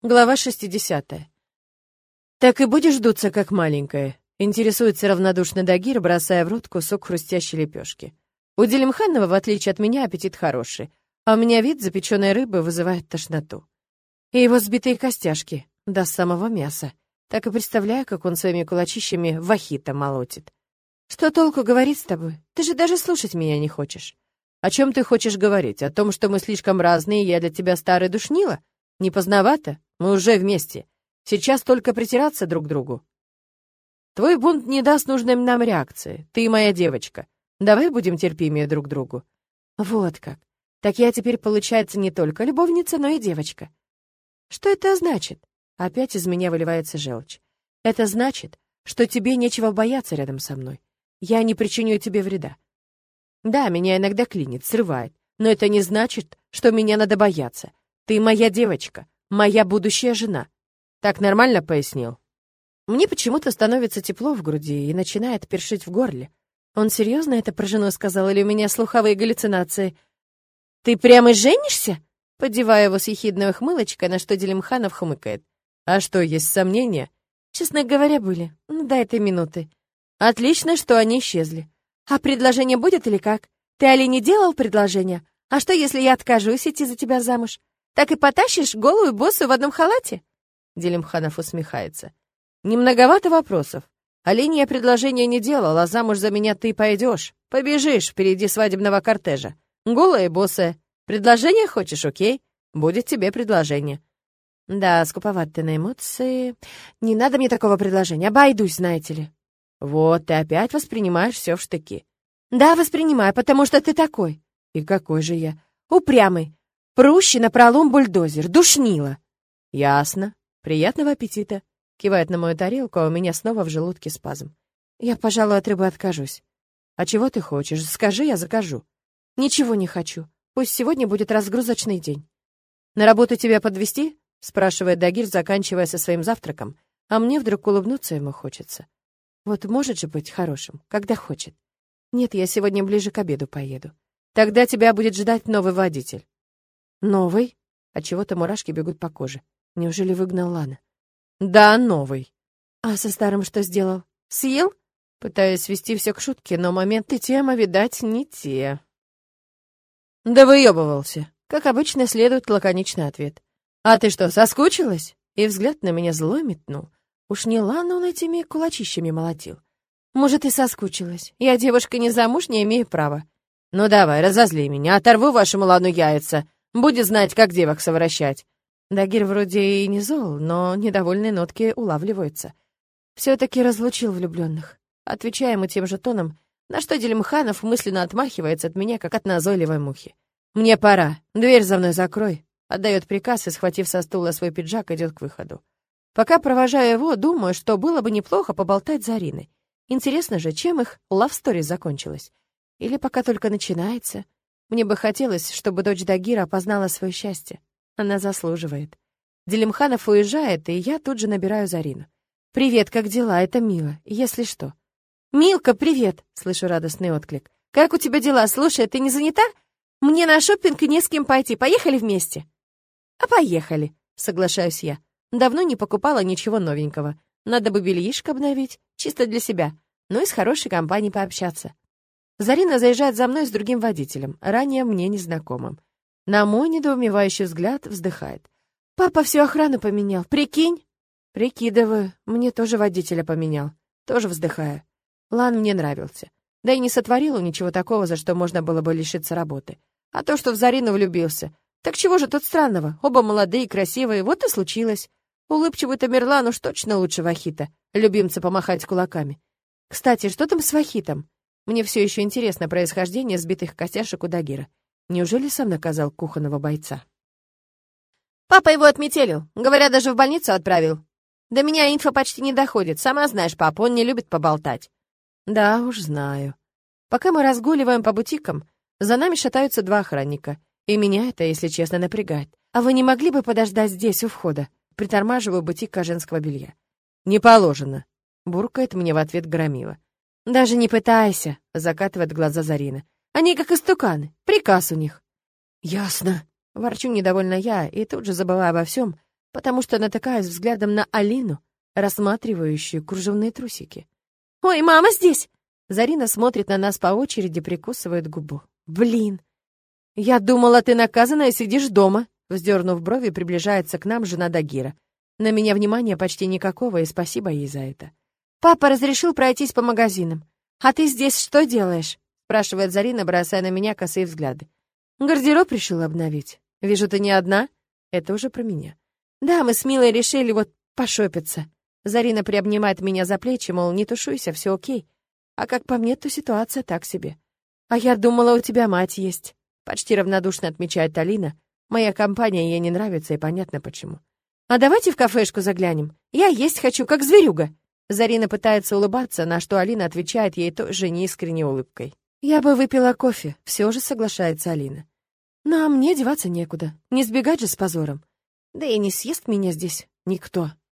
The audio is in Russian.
Глава 60. «Так и будешь дуться, как маленькая?» — интересуется равнодушно Дагир, бросая в рот кусок хрустящей лепешки. У Делимханова, в отличие от меня, аппетит хороший, а у меня вид запеченной рыбы вызывает тошноту. И его сбитые костяшки, до самого мяса. Так и представляю, как он своими кулачищами вахита молотит. «Что толку говорить с тобой? Ты же даже слушать меня не хочешь». «О чем ты хочешь говорить? О том, что мы слишком разные, и я для тебя старый душнила? Не поздновато? Мы уже вместе. Сейчас только притираться друг к другу. Твой бунт не даст нужной нам реакции. Ты моя девочка. Давай будем терпимее друг другу. Вот как. Так я теперь, получается, не только любовница, но и девочка. Что это значит? Опять из меня выливается желчь. Это значит, что тебе нечего бояться рядом со мной. Я не причиню тебе вреда. Да, меня иногда клинит, срывает, но это не значит, что меня надо бояться. Ты моя девочка, моя будущая жена. Так нормально пояснил? Мне почему-то становится тепло в груди и начинает першить в горле. Он серьезно это про жену сказал или у меня слуховые галлюцинации? Ты прямо женишься? Подевая его с ехидной ухмылочкой, на что Делимханов хмыкает. А что, есть сомнения? Честно говоря, были. Ну, до этой минуты. Отлично, что они исчезли. А предложение будет или как? Ты Али не делал предложение? А что, если я откажусь идти за тебя замуж? Так и потащишь голую боссу в одном халате?» Делимханов усмехается. «Немноговато вопросов. Олене я предложение не делал, а замуж за меня ты пойдешь. Побежишь впереди свадебного кортежа. Голая и босая. Предложение хочешь, окей? Будет тебе предложение». «Да, скуповат ты на эмоции. Не надо мне такого предложения, обойдусь, знаете ли». «Вот, ты опять воспринимаешь все в штыки». «Да, воспринимаю, потому что ты такой». «И какой же я?» «Упрямый. Прущий на пролом бульдозер, душнило. Ясно. Приятного аппетита. Кивает на мою тарелку, а у меня снова в желудке спазм. Я, пожалуй, от рыбы откажусь. А чего ты хочешь? Скажи, я закажу. Ничего не хочу. Пусть сегодня будет разгрузочный день. На работу тебя подвести? спрашивает Дагир, заканчивая со своим завтраком, а мне вдруг улыбнуться ему хочется. Вот может же быть хорошим, когда хочет. Нет, я сегодня ближе к обеду поеду. Тогда тебя будет ждать новый водитель. Новый? А чего-то мурашки бегут по коже. Неужели выгнал Лана? Да, новый. А со старым что сделал? Съел? Пытаюсь свести все к шутке, но момент и тема, видать, не те. Да выебывался. Как обычно, следует лаконичный ответ. А ты что, соскучилась? И взгляд на меня зло метнул. Уж не Лана он этими кулачищами молотил. Может, и соскучилась. Я девушка не замуж, имею права. Ну давай, разозли меня, оторву вашему Лану яйца. Будет знать, как девок совращать. Дагир вроде и не зол, но недовольные нотки улавливаются. Все-таки разлучил влюбленных. Отвечая ему тем же тоном, на что Делимханов мысленно отмахивается от меня, как от назойливой мухи. «Мне пора. Дверь за мной закрой», — отдает приказ и, схватив со стула свой пиджак, идет к выходу. Пока провожаю его, думаю, что было бы неплохо поболтать за Ариной. Интересно же, чем их лавстори закончилась? Или пока только начинается? Мне бы хотелось, чтобы дочь Дагира опознала свое счастье. Она заслуживает. Делимханов уезжает, и я тут же набираю Зарину. «Привет, как дела? Это Мила, если что». «Милка, привет!» — слышу радостный отклик. «Как у тебя дела? Слушай, ты не занята? Мне на шопинг не с кем пойти. Поехали вместе?» «А поехали», — соглашаюсь я. Давно не покупала ничего новенького. Надо бы бельишко обновить, чисто для себя, ну и с хорошей компанией пообщаться. Зарина заезжает за мной с другим водителем, ранее мне незнакомым. На мой недоумевающий взгляд вздыхает. «Папа всю охрану поменял, прикинь?» «Прикидываю, мне тоже водителя поменял». Тоже вздыхаю. Лан мне нравился. Да и не сотворил ничего такого, за что можно было бы лишиться работы. А то, что в Зарину влюбился. Так чего же тут странного? Оба молодые, красивые, вот и случилось. Улыбчивый Тамерлан уж точно лучше Вахита, любимца помахать кулаками. Кстати, что там с Вахитом? Мне все еще интересно происхождение сбитых костяшек у Дагира. Неужели сам наказал кухонного бойца? Папа его отметелил. Говорят, даже в больницу отправил. До меня инфа почти не доходит. Сама знаешь, папа, он не любит поболтать. Да уж знаю. Пока мы разгуливаем по бутикам, за нами шатаются два охранника. И меня это, если честно, напрягает. А вы не могли бы подождать здесь, у входа? Притормаживаю бутик женского белья. Не положено. Буркает мне в ответ Громила. «Даже не пытайся», — закатывает глаза Зарина. «Они как истуканы, приказ у них». «Ясно», — ворчу недовольно я, и тут же забываю обо всем, потому что натыкаюсь взглядом на Алину, рассматривающую кружевные трусики. «Ой, мама здесь!» Зарина смотрит на нас по очереди, прикусывает губу. «Блин! Я думала, ты наказана и сидишь дома!» Вздернув брови, приближается к нам жена Дагира. На меня внимания почти никакого, и спасибо ей за это. «Папа разрешил пройтись по магазинам. А ты здесь что делаешь?» спрашивает Зарина, бросая на меня косые взгляды. «Гардероб решила обновить. Вижу, ты не одна?» Это уже про меня. «Да, мы с Милой решили вот пошопиться». Зарина приобнимает меня за плечи, мол, не тушуйся, все окей. А как по мне, то ситуация так себе. А я думала, у тебя мать есть. Почти равнодушно отмечает Алина. Моя компания ей не нравится, и понятно почему. А давайте в кафешку заглянем. Я есть хочу, как зверюга. Зарина пытается улыбаться, на что Алина отвечает ей той же неискренней улыбкой. «Я бы выпила кофе», — все же соглашается Алина. «Но мне деваться некуда, не сбегать же с позором. Да и не съест меня здесь никто».